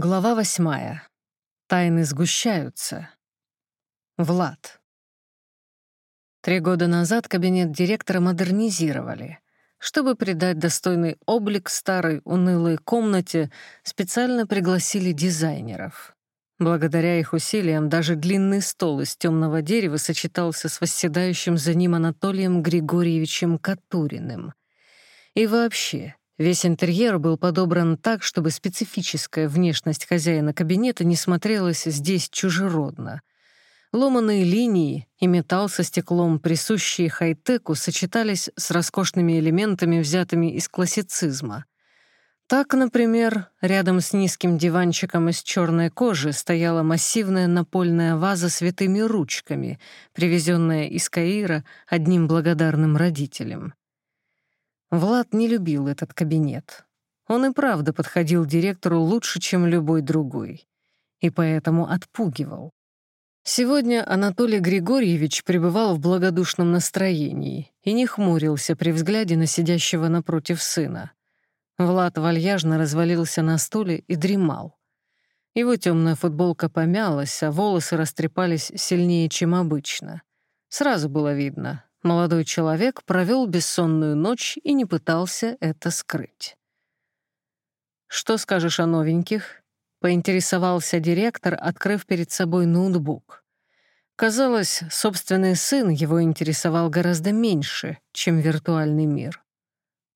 Глава восьмая. Тайны сгущаются. Влад. Три года назад кабинет директора модернизировали. Чтобы придать достойный облик старой унылой комнате, специально пригласили дизайнеров. Благодаря их усилиям даже длинный стол из темного дерева сочетался с восседающим за ним Анатолием Григорьевичем Катуриным. И вообще, Весь интерьер был подобран так, чтобы специфическая внешность хозяина кабинета не смотрелась здесь чужеродно. Ломаные линии и металл со стеклом, присущие хай-теку, сочетались с роскошными элементами, взятыми из классицизма. Так, например, рядом с низким диванчиком из черной кожи стояла массивная напольная ваза с витыми ручками, привезенная из Каира одним благодарным родителем. Влад не любил этот кабинет. Он и правда подходил директору лучше, чем любой другой. И поэтому отпугивал. Сегодня Анатолий Григорьевич пребывал в благодушном настроении и не хмурился при взгляде на сидящего напротив сына. Влад вальяжно развалился на стуле и дремал. Его темная футболка помялась, а волосы растрепались сильнее, чем обычно. Сразу было видно, Молодой человек провел бессонную ночь и не пытался это скрыть. «Что скажешь о новеньких?» — поинтересовался директор, открыв перед собой ноутбук. Казалось, собственный сын его интересовал гораздо меньше, чем виртуальный мир.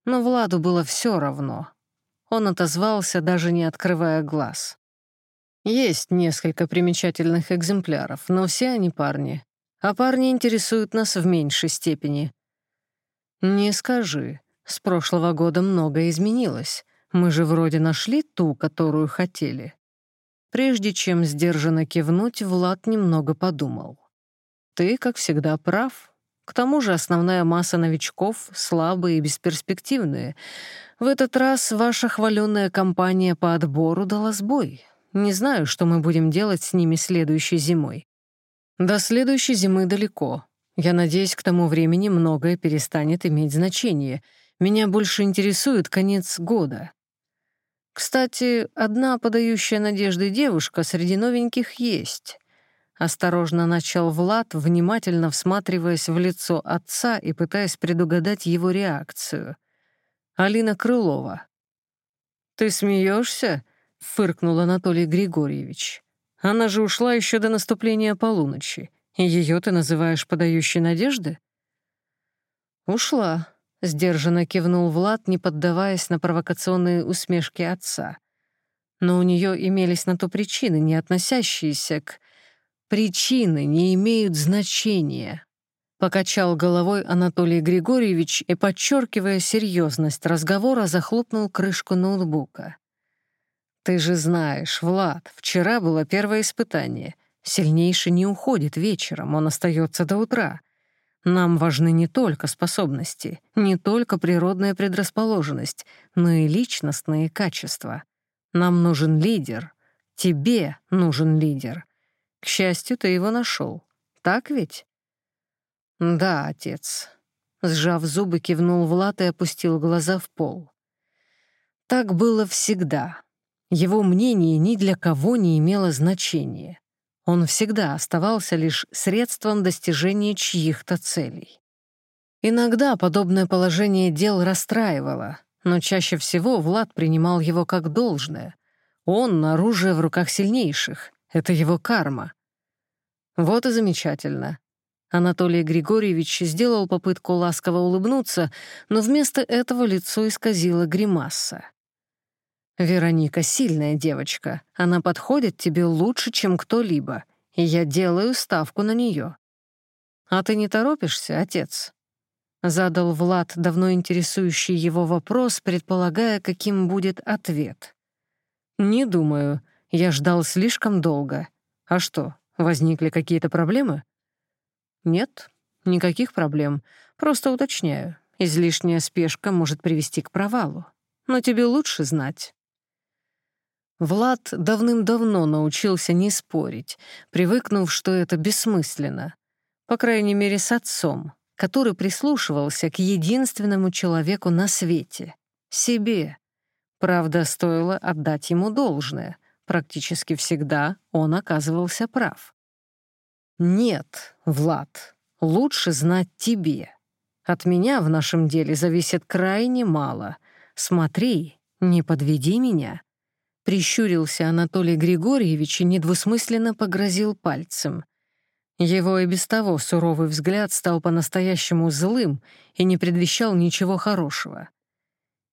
Но Владу было все равно. Он отозвался, даже не открывая глаз. Есть несколько примечательных экземпляров, но все они парни а парни интересуют нас в меньшей степени. Не скажи, с прошлого года многое изменилось. Мы же вроде нашли ту, которую хотели. Прежде чем сдержанно кивнуть, Влад немного подумал. Ты, как всегда, прав. К тому же основная масса новичков слабые и бесперспективные. В этот раз ваша хваленная компания по отбору дала сбой. Не знаю, что мы будем делать с ними следующей зимой. До следующей зимы далеко. Я надеюсь, к тому времени многое перестанет иметь значение. Меня больше интересует конец года. Кстати, одна подающая надежды девушка среди новеньких есть. Осторожно начал Влад, внимательно всматриваясь в лицо отца и пытаясь предугадать его реакцию. Алина Крылова. «Ты смеешься? фыркнул Анатолий Григорьевич. Она же ушла еще до наступления полуночи. Ее ты называешь подающей надежды? Ушла, сдержанно кивнул Влад, не поддаваясь на провокационные усмешки отца. Но у нее имелись на то причины, не относящиеся к... Причины не имеют значения. Покачал головой Анатолий Григорьевич и, подчеркивая серьезность разговора, захлопнул крышку ноутбука. «Ты же знаешь, Влад, вчера было первое испытание. Сильнейший не уходит вечером, он остается до утра. Нам важны не только способности, не только природная предрасположенность, но и личностные качества. Нам нужен лидер. Тебе нужен лидер. К счастью, ты его нашел. Так ведь?» «Да, отец». Сжав зубы, кивнул Влад и опустил глаза в пол. «Так было всегда. Его мнение ни для кого не имело значения. Он всегда оставался лишь средством достижения чьих-то целей. Иногда подобное положение дел расстраивало, но чаще всего Влад принимал его как должное. Он — оружие в руках сильнейших, это его карма. Вот и замечательно. Анатолий Григорьевич сделал попытку ласково улыбнуться, но вместо этого лицо исказило гримаса. «Вероника сильная девочка. Она подходит тебе лучше, чем кто-либо, и я делаю ставку на нее». «А ты не торопишься, отец?» Задал Влад давно интересующий его вопрос, предполагая, каким будет ответ. «Не думаю. Я ждал слишком долго. А что, возникли какие-то проблемы?» «Нет, никаких проблем. Просто уточняю. Излишняя спешка может привести к провалу. Но тебе лучше знать». Влад давным-давно научился не спорить, привыкнув, что это бессмысленно. По крайней мере, с отцом, который прислушивался к единственному человеку на свете — себе. Правда, стоило отдать ему должное. практически всегда он оказывался прав. «Нет, Влад, лучше знать тебе. От меня в нашем деле зависит крайне мало. Смотри, не подведи меня». Прищурился Анатолий Григорьевич и недвусмысленно погрозил пальцем. Его и без того суровый взгляд стал по-настоящему злым и не предвещал ничего хорошего.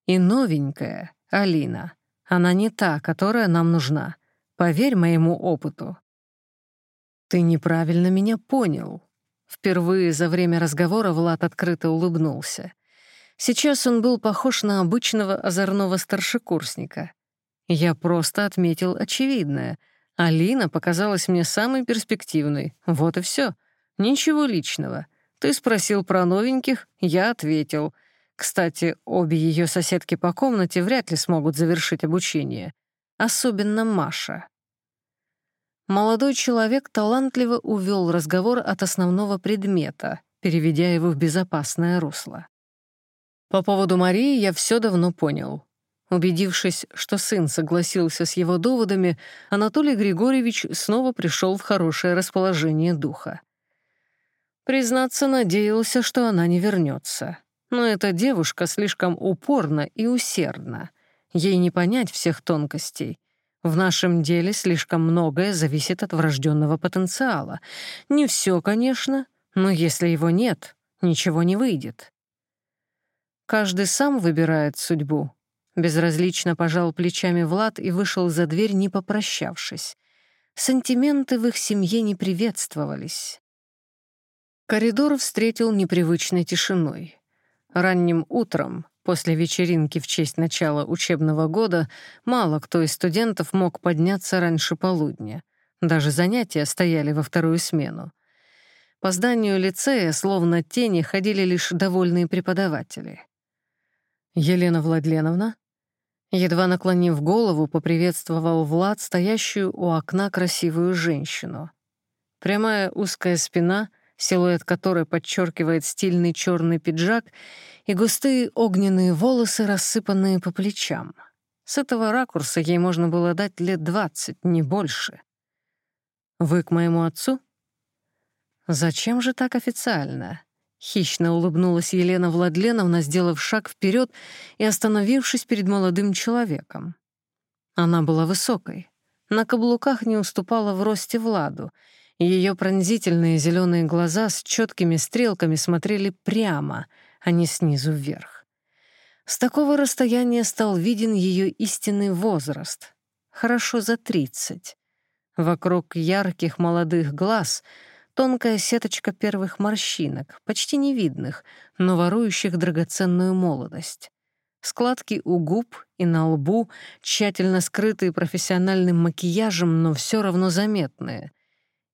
И новенькая, Алина, она не та, которая нам нужна. Поверь моему опыту. Ты неправильно меня понял. Впервые за время разговора Влад открыто улыбнулся. Сейчас он был похож на обычного озорного старшекурсника. Я просто отметил очевидное — Алина показалась мне самой перспективной. Вот и все. Ничего личного. Ты спросил про новеньких, я ответил. Кстати, обе ее соседки по комнате вряд ли смогут завершить обучение. Особенно Маша. Молодой человек талантливо увел разговор от основного предмета, переведя его в безопасное русло. По поводу Марии я все давно понял. Убедившись, что сын согласился с его доводами, Анатолий Григорьевич снова пришел в хорошее расположение духа. Признаться, надеялся, что она не вернется. Но эта девушка слишком упорна и усердна. Ей не понять всех тонкостей. В нашем деле слишком многое зависит от врожденного потенциала. Не все, конечно, но если его нет, ничего не выйдет. Каждый сам выбирает судьбу, Безразлично пожал плечами Влад и вышел за дверь, не попрощавшись. Сантименты в их семье не приветствовались. Коридор встретил непривычной тишиной. Ранним утром, после вечеринки в честь начала учебного года, мало кто из студентов мог подняться раньше полудня. Даже занятия стояли во вторую смену. По зданию лицея, словно тени, ходили лишь довольные преподаватели. «Елена Владленовна?» Едва наклонив голову, поприветствовал Влад стоящую у окна красивую женщину. Прямая узкая спина, силуэт которой подчеркивает стильный черный пиджак и густые огненные волосы, рассыпанные по плечам. С этого ракурса ей можно было дать лет двадцать, не больше. «Вы к моему отцу?» «Зачем же так официально?» Хищно улыбнулась Елена Владленовна, сделав шаг вперед и остановившись перед молодым человеком. Она была высокой, на каблуках не уступала в росте Владу, ее пронзительные зеленые глаза с четкими стрелками смотрели прямо, а не снизу вверх. С такого расстояния стал виден ее истинный возраст, хорошо за тридцать. Вокруг ярких молодых глаз — Тонкая сеточка первых морщинок, почти невидных, но ворующих драгоценную молодость. Складки у губ и на лбу, тщательно скрытые профессиональным макияжем, но все равно заметные.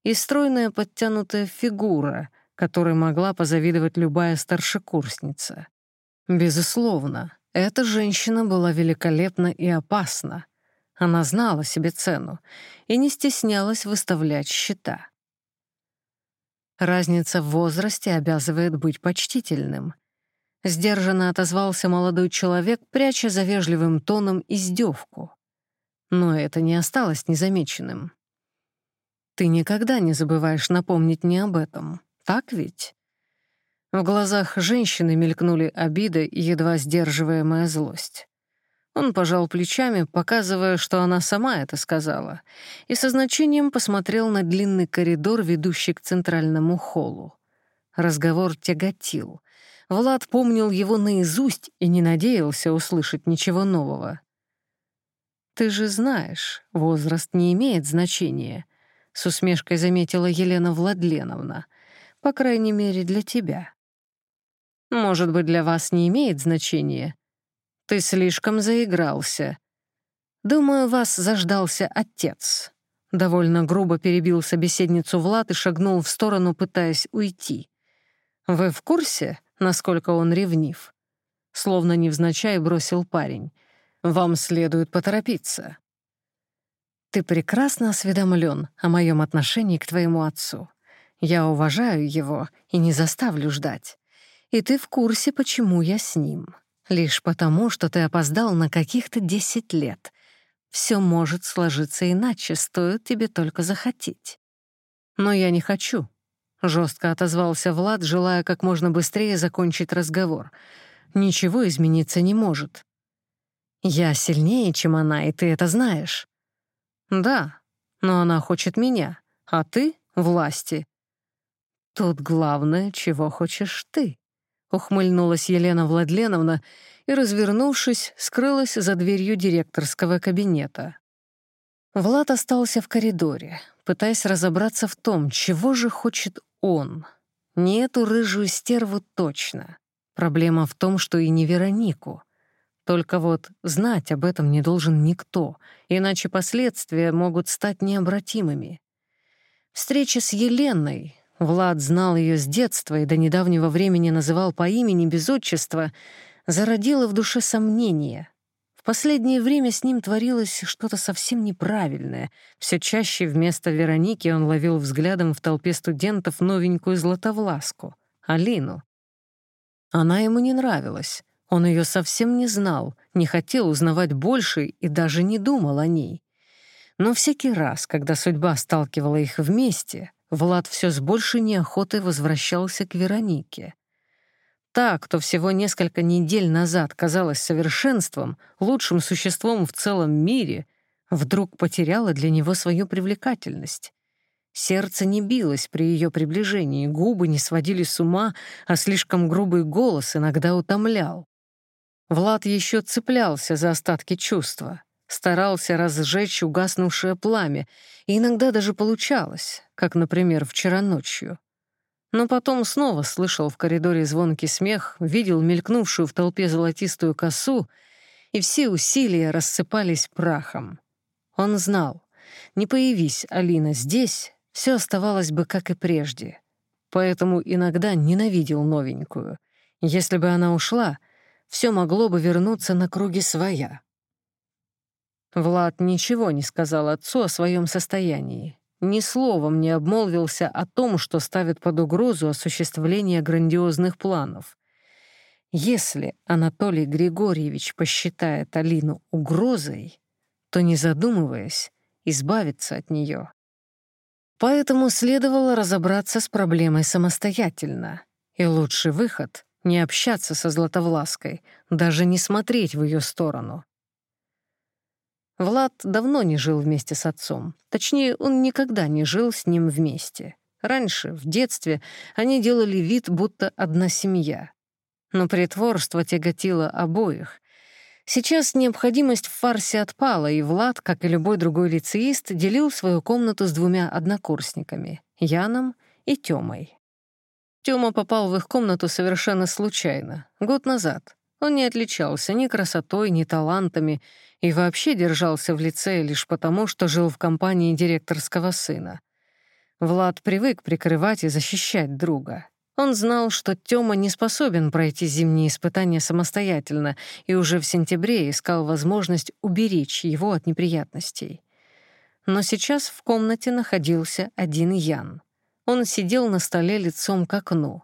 И стройная подтянутая фигура, которой могла позавидовать любая старшекурсница. Безусловно, эта женщина была великолепна и опасна. Она знала себе цену и не стеснялась выставлять счета. Разница в возрасте обязывает быть почтительным. Сдержанно отозвался молодой человек, пряча за вежливым тоном издевку. Но это не осталось незамеченным. «Ты никогда не забываешь напомнить мне об этом, так ведь?» В глазах женщины мелькнули обида и едва сдерживаемая злость. Он пожал плечами, показывая, что она сама это сказала, и со значением посмотрел на длинный коридор, ведущий к центральному холлу. Разговор тяготил. Влад помнил его наизусть и не надеялся услышать ничего нового. «Ты же знаешь, возраст не имеет значения», — с усмешкой заметила Елена Владленовна. «По крайней мере, для тебя». «Может быть, для вас не имеет значения», ты слишком заигрался. Думаю, вас заждался отец». Довольно грубо перебил собеседницу Влад и шагнул в сторону, пытаясь уйти. «Вы в курсе, насколько он ревнив?» Словно невзначай бросил парень. «Вам следует поторопиться». «Ты прекрасно осведомлен о моем отношении к твоему отцу. Я уважаю его и не заставлю ждать. И ты в курсе, почему я с ним. Лишь потому, что ты опоздал на каких-то десять лет. все может сложиться иначе, стоит тебе только захотеть. Но я не хочу, — жестко отозвался Влад, желая как можно быстрее закончить разговор. Ничего измениться не может. Я сильнее, чем она, и ты это знаешь. Да, но она хочет меня, а ты — власти. Тут главное, чего хочешь ты, — ухмыльнулась Елена Владленовна и, развернувшись, скрылась за дверью директорского кабинета. Влад остался в коридоре, пытаясь разобраться в том, чего же хочет он. Не эту рыжую стерву точно. Проблема в том, что и не Веронику. Только вот знать об этом не должен никто, иначе последствия могут стать необратимыми. Встреча с Еленой, Влад знал ее с детства и до недавнего времени называл по имени без отчества, зародила в душе сомнения. В последнее время с ним творилось что-то совсем неправильное. Все чаще вместо Вероники он ловил взглядом в толпе студентов новенькую Златовласку, Алину. Она ему не нравилась. Он ее совсем не знал, не хотел узнавать больше и даже не думал о ней. Но всякий раз, когда судьба сталкивала их вместе, Влад все с большей неохотой возвращался к Веронике. Та, кто всего несколько недель назад казалась совершенством, лучшим существом в целом мире, вдруг потеряла для него свою привлекательность. Сердце не билось при ее приближении, губы не сводили с ума, а слишком грубый голос иногда утомлял. Влад еще цеплялся за остатки чувства, старался разжечь угаснувшее пламя, и иногда даже получалось, как, например, вчера ночью. Но потом снова слышал в коридоре звонкий смех, видел мелькнувшую в толпе золотистую косу, и все усилия рассыпались прахом. Он знал, не появись Алина здесь, все оставалось бы как и прежде. Поэтому иногда ненавидел новенькую. Если бы она ушла, все могло бы вернуться на круги своя. Влад ничего не сказал отцу о своем состоянии. Ни словом не обмолвился о том, что ставит под угрозу осуществление грандиозных планов. Если Анатолий Григорьевич посчитает Алину угрозой, то, не задумываясь, избавиться от нее. Поэтому следовало разобраться с проблемой самостоятельно. И лучший выход — не общаться со Златовлаской, даже не смотреть в ее сторону. Влад давно не жил вместе с отцом. Точнее, он никогда не жил с ним вместе. Раньше, в детстве, они делали вид, будто одна семья. Но притворство тяготило обоих. Сейчас необходимость в фарсе отпала, и Влад, как и любой другой лицеист, делил свою комнату с двумя однокурсниками — Яном и Тёмой. Тёма попал в их комнату совершенно случайно, год назад. Он не отличался ни красотой, ни талантами и вообще держался в лице лишь потому, что жил в компании директорского сына. Влад привык прикрывать и защищать друга. Он знал, что Тёма не способен пройти зимние испытания самостоятельно и уже в сентябре искал возможность уберечь его от неприятностей. Но сейчас в комнате находился один Ян. Он сидел на столе лицом к окну.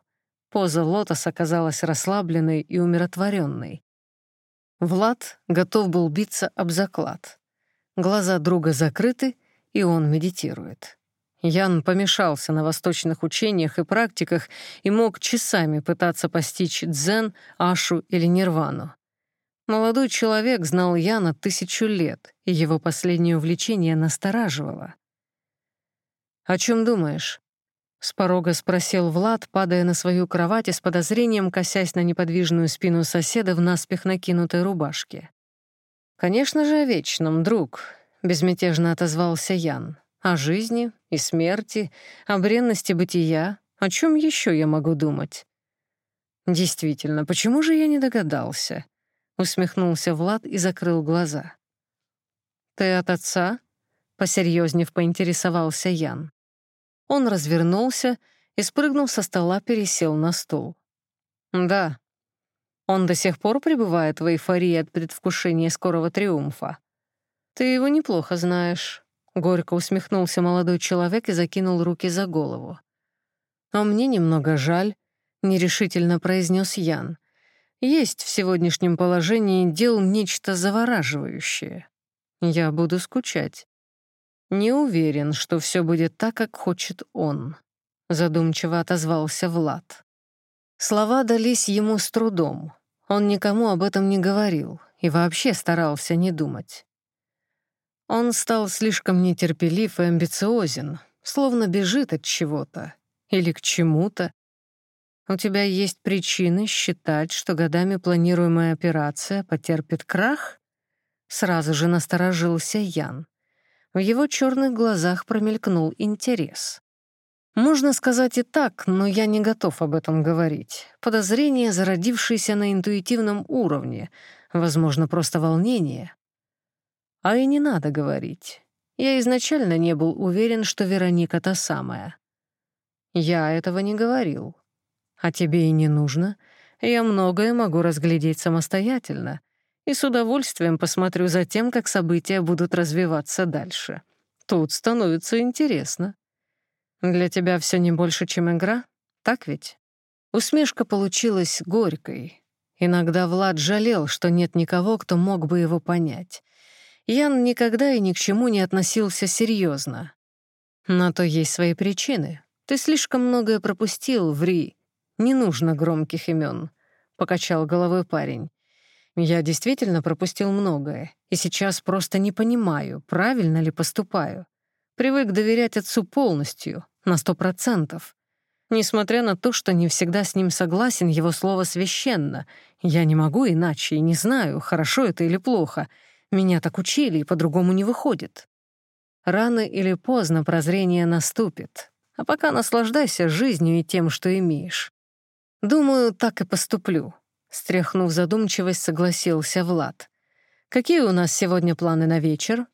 Поза лотоса казалась расслабленной и умиротворенной. Влад готов был биться об заклад. Глаза друга закрыты, и он медитирует. Ян помешался на восточных учениях и практиках и мог часами пытаться постичь дзен, ашу или нирвану. Молодой человек знал Яна тысячу лет, и его последнее увлечение настораживало. «О чем думаешь?» — с порога спросил Влад, падая на свою кровать и с подозрением косясь на неподвижную спину соседа в наспех накинутой рубашке. «Конечно же, о вечном, друг», — безмятежно отозвался Ян. О жизни и смерти, о бренности бытия. О чем еще я могу думать? Действительно, почему же я не догадался? Усмехнулся Влад и закрыл глаза. Ты от отца? Посерьезнев поинтересовался Ян. Он развернулся и, спрыгнув со стола, пересел на стул. «Да. Он до сих пор пребывает в эйфории от предвкушения скорого триумфа. Ты его неплохо знаешь. Горько усмехнулся молодой человек и закинул руки за голову. «А мне немного жаль», — нерешительно произнес Ян. «Есть в сегодняшнем положении дел нечто завораживающее. Я буду скучать. Не уверен, что все будет так, как хочет он, задумчиво отозвался Влад. Слова дались ему с трудом. Он никому об этом не говорил и вообще старался не думать. Он стал слишком нетерпелив и амбициозен, словно бежит от чего-то или к чему-то. У тебя есть причины считать, что годами планируемая операция потерпит крах? Сразу же насторожился Ян. В его черных глазах промелькнул интерес. Можно сказать и так, но я не готов об этом говорить. Подозрение, зародившееся на интуитивном уровне, возможно, просто волнение. А и не надо говорить. Я изначально не был уверен, что Вероника та самая. Я этого не говорил. А тебе и не нужно. Я многое могу разглядеть самостоятельно и с удовольствием посмотрю за тем, как события будут развиваться дальше. Тут становится интересно. Для тебя все не больше, чем игра, так ведь? Усмешка получилась горькой. Иногда Влад жалел, что нет никого, кто мог бы его понять. Ян никогда и ни к чему не относился серьезно. На то есть свои причины. Ты слишком многое пропустил, ври. Не нужно громких имен, покачал головой парень. Я действительно пропустил многое, и сейчас просто не понимаю, правильно ли поступаю. Привык доверять отцу полностью, на сто процентов. Несмотря на то, что не всегда с ним согласен, его слово священно. Я не могу иначе и не знаю, хорошо это или плохо. Меня так учили, и по-другому не выходит. Рано или поздно прозрение наступит. А пока наслаждайся жизнью и тем, что имеешь. Думаю, так и поступлю. Стряхнув задумчивость, согласился Влад. «Какие у нас сегодня планы на вечер?»